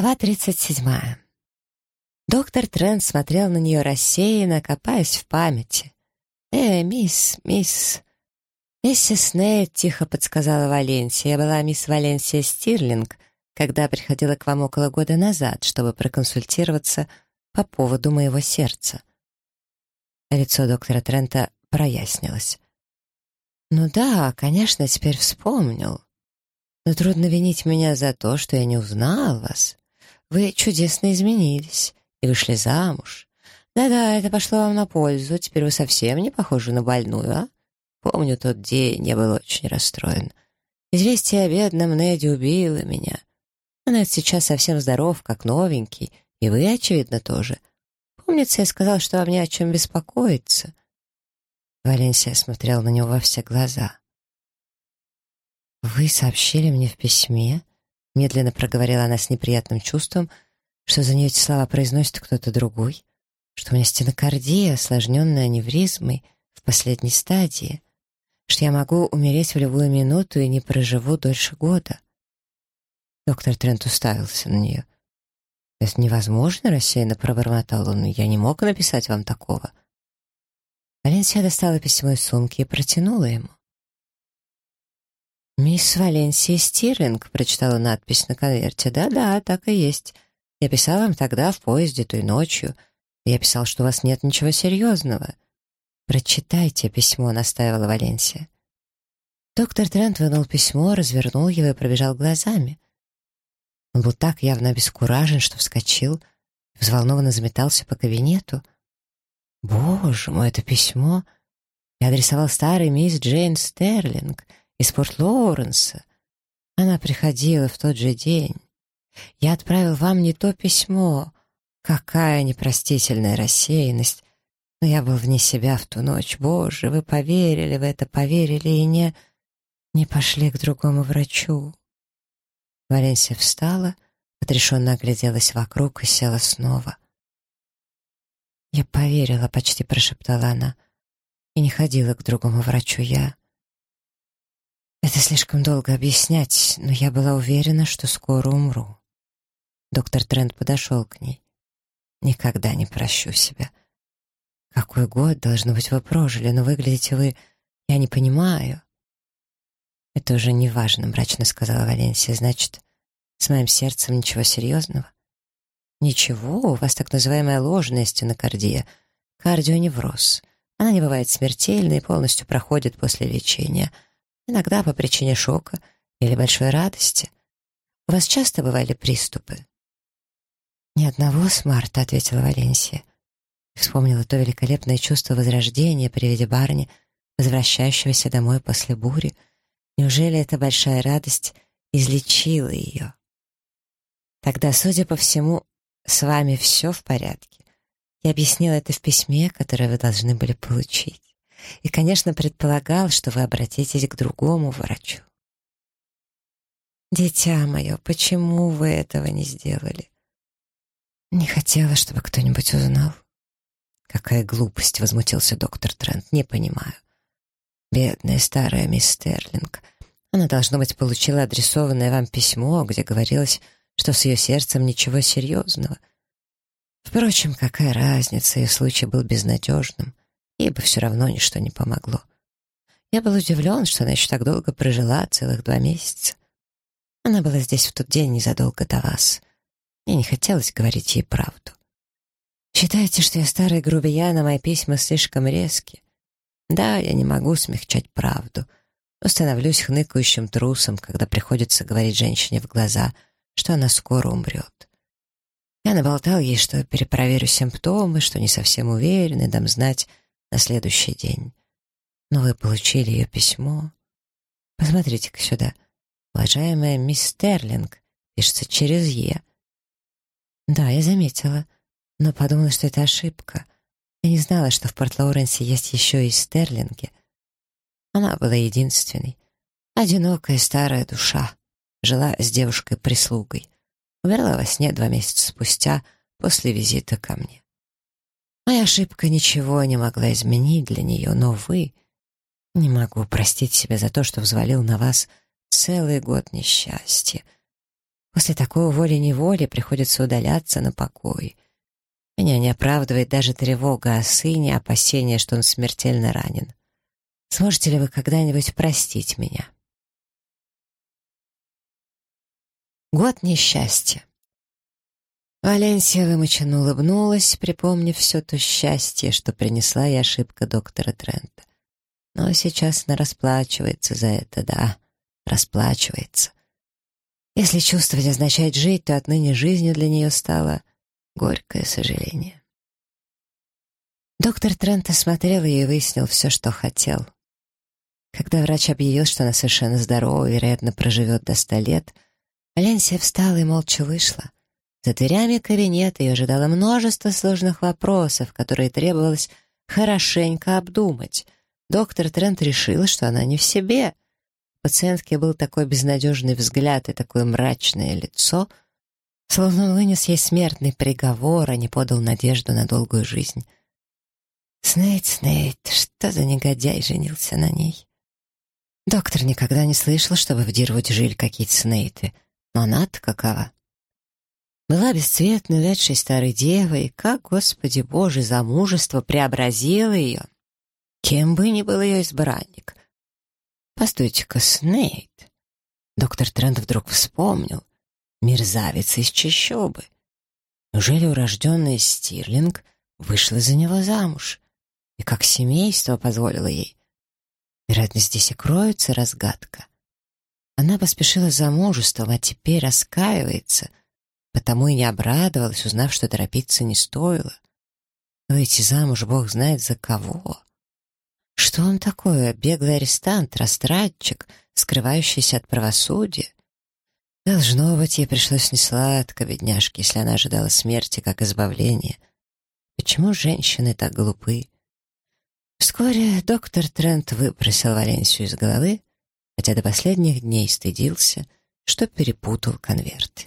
Глава 37. Доктор Трент смотрел на нее рассеянно, копаясь в памяти. «Э, мисс, мисс...» «Миссис Нейт», — тихо подсказала Валенсия. «Я была мисс Валенсия Стирлинг, когда приходила к вам около года назад, чтобы проконсультироваться по поводу моего сердца». Лицо доктора Трента прояснилось. «Ну да, конечно, теперь вспомнил. Но трудно винить меня за то, что я не узнал вас. Вы чудесно изменились и вышли замуж. Да-да, это пошло вам на пользу. Теперь вы совсем не похожи на больную, а? Помню тот день, я был очень расстроен. Известие о бедном Неде убило меня. Нед сейчас совсем здоров, как новенький, и вы, очевидно, тоже. Помнится, я сказал, что вам не о чем беспокоиться. Валенсия смотрел на него во все глаза. «Вы сообщили мне в письме?» Медленно проговорила она с неприятным чувством, что за нее эти слова произносит кто-то другой, что у меня стенокардия, осложненная аневризмой в последней стадии, что я могу умереть в любую минуту и не проживу дольше года. Доктор Трент уставился на нее. «Это невозможно», — рассеянно пробормотал он. «Я не мог написать вам такого». Валенсия достала письмо из сумки и протянула ему. «Мисс Валенсия Стирлинг», — прочитала надпись на конверте. «Да-да, так и есть. Я писал вам тогда в поезде той ночью. Я писал, что у вас нет ничего серьезного». «Прочитайте письмо», — настаивала Валенсия. Доктор Трент вынул письмо, развернул его и пробежал глазами. Он был так явно обескуражен, что вскочил, взволнованно заметался по кабинету. «Боже мой, это письмо!» Я адресовал старой мисс Джейн Стерлинг — из Порт-Лоуренса. Она приходила в тот же день. Я отправил вам не то письмо. Какая непростительная рассеянность. Но я был вне себя в ту ночь. Боже, вы поверили в это, поверили и не... не пошли к другому врачу. Валенсия встала, отрешенно огляделась вокруг и села снова. «Я поверила», — почти прошептала она, — «и не ходила к другому врачу. Я...» Это слишком долго объяснять, но я была уверена, что скоро умру. Доктор Трент подошел к ней. Никогда не прощу себя. Какой год, должно быть, вы прожили, но выглядите вы... Я не понимаю. Это уже не важно, мрачно сказала Валенсия. Значит, с моим сердцем ничего серьезного? Ничего, у вас так называемая ложная стенокардия, кардионевроз. Она не бывает смертельной и полностью проходит после лечения — иногда по причине шока или большой радости. У вас часто бывали приступы?» «Ни одного с марта», — ответила Валенсия. Вспомнила то великолепное чувство возрождения при виде барни, возвращающегося домой после бури. Неужели эта большая радость излечила ее? Тогда, судя по всему, с вами все в порядке. Я объяснила это в письме, которое вы должны были получить и, конечно, предполагал, что вы обратитесь к другому врачу. «Дитя мое, почему вы этого не сделали?» «Не хотела, чтобы кто-нибудь узнал». «Какая глупость!» — возмутился доктор Трент. «Не понимаю». «Бедная старая мисс Стерлинг. Она, должно быть, получила адресованное вам письмо, где говорилось, что с ее сердцем ничего серьезного. Впрочем, какая разница, ее случай был безнадежным. Бы все равно ничто не помогло. Я был удивлен, что она еще так долго прожила, целых два месяца. Она была здесь в тот день незадолго до вас. Мне не хотелось говорить ей правду. Считаете, что я старый грубиян, а мои письма слишком резкие? Да, я не могу смягчать правду, но становлюсь хныкающим трусом, когда приходится говорить женщине в глаза, что она скоро умрет. Я наболтал ей, что перепроверю симптомы, что не совсем уверен, и дам знать, на следующий день. Но вы получили ее письмо. Посмотрите-ка сюда. Уважаемая мисс Стерлинг, пишется через «Е». Да, я заметила, но подумала, что это ошибка. Я не знала, что в Порт-Лоуренсе есть еще и Стерлинги. Она была единственной. Одинокая старая душа. Жила с девушкой-прислугой. Умерла во сне два месяца спустя после визита ко мне. Моя ошибка ничего не могла изменить для нее, но вы... Не могу простить себя за то, что взвалил на вас целый год несчастья. После такого волей-неволей приходится удаляться на покой. Меня не оправдывает даже тревога о сыне, опасение, что он смертельно ранен. Сможете ли вы когда-нибудь простить меня? Год несчастья. Валенсия вымученно улыбнулась, припомнив все то счастье, что принесла ей ошибка доктора Трента. Но сейчас она расплачивается за это, да, расплачивается. Если чувствовать означает жить, то отныне жизнью для нее стало горькое сожаление. Доктор Трент осмотрел ее и выяснил все, что хотел. Когда врач объявил, что она совершенно здорова и, вероятно, проживет до ста лет, Валенсия встала и молча вышла. За дверями кабинета ее ожидало множество сложных вопросов, которые требовалось хорошенько обдумать. Доктор Трент решила, что она не в себе. У пациентки был такой безнадежный взгляд и такое мрачное лицо, словно он вынес ей смертный приговор, а не подал надежду на долгую жизнь. Снейт, Снейт, что за негодяй женился на ней? Доктор никогда не слышал, чтобы в Дирвуде жили какие-то Снейты, но она-то какова? Была бесцветной, увядшей старой девой, как, Господи Боже, замужество преобразило ее. Кем бы ни был ее избранник. Постойте-ка, Снейт. Доктор Трент вдруг вспомнил. Мерзавец из чащобы. Неужели урожденная Стирлинг вышла за него замуж? И как семейство позволило ей? Вероятно, здесь и кроется разгадка. Она поспешила замужеством, а теперь раскаивается — Потому и не обрадовалась, узнав, что торопиться не стоило. Выйти замуж бог знает за кого. Что он такое? Беглый арестант, растратчик, скрывающийся от правосудия? Должно быть, ей пришлось несладко, бедняжке, если она ожидала смерти как избавления. Почему женщины так глупы? Вскоре доктор Трент выбросил Валенсию из головы, хотя до последних дней стыдился, что перепутал конверты.